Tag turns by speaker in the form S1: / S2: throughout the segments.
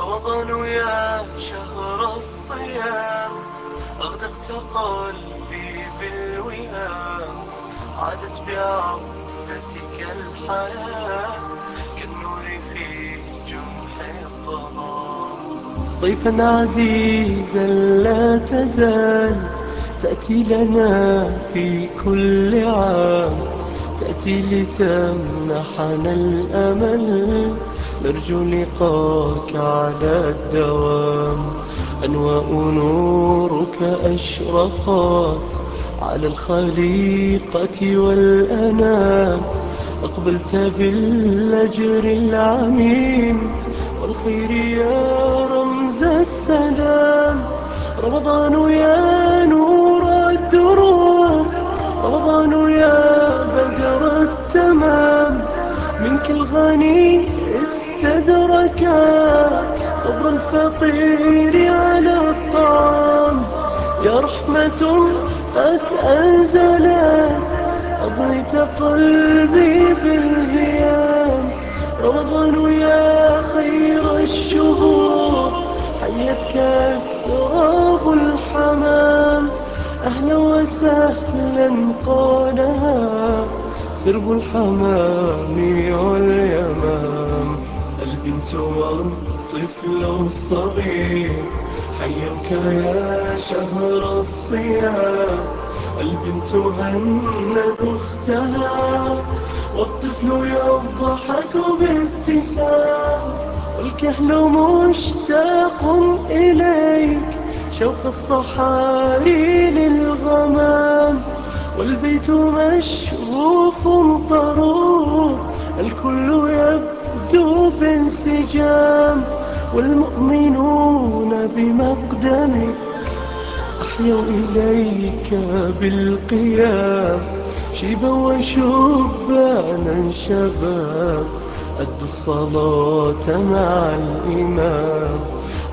S1: رمضان يا شهر الصيام. أغدقت قلبي بالوئام. عادت بعودتك الحياة. كالنور في جمح الظلام ضيفا عزيزا لا تزال. تأتي لنا في كل عام. تأتي لتمنحنا الأمل. نرجو لقاك على الدوام. أنواء نورك أشرقت على الخليقة والأنام. أقبلت بالأجر العميم والخير يا رمز السلام. رمضان يا نور الدروب. رمضان يا بدر التمام. منك الغني استدركا صبر الفقير على الطعام. يا رحمة قد أنزلت أضنيت قلبي بالهيام رمضان يا خير الشهور حيتك السراب الحمام. أهلا وسهلا قالها سرب الحمام واليمام. البنت والطفل الصغير حيوك يا شهر الصيام. البنت هنت أختها والطفل يضحك بابتسام. والكهل مشتاق إليك شوق الصحاري للغمام. والبيت مشغوف طروق الكل يبدو بانسجام والمؤمنون بمقدمك أحيوا إليك بالقيام شيبا وشبانا شباب أدوا الصلاة مع الإمام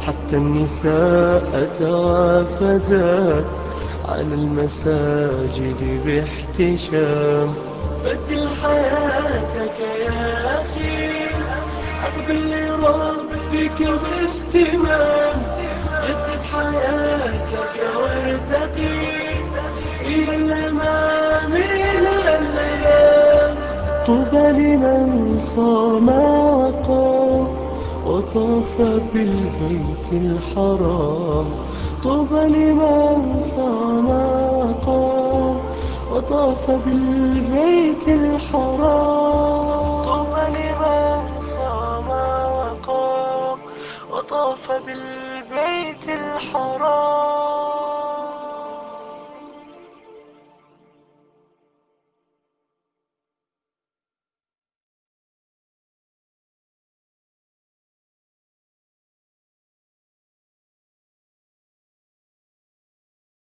S1: حتى النساء توافدت على المساجد باحتشام. بدل حياتك يا أخي أقبل لربك باهتمام. جدد حياتك وارتقي إلى الأمام إلى الأمام طوبى لمن صام وقام. وطاف بالبيت الحرام. طوبى لمن صام وقام وطاف بالبيت الحرام. طوبى لمن صام وقام وطاف بالبيت الحرام.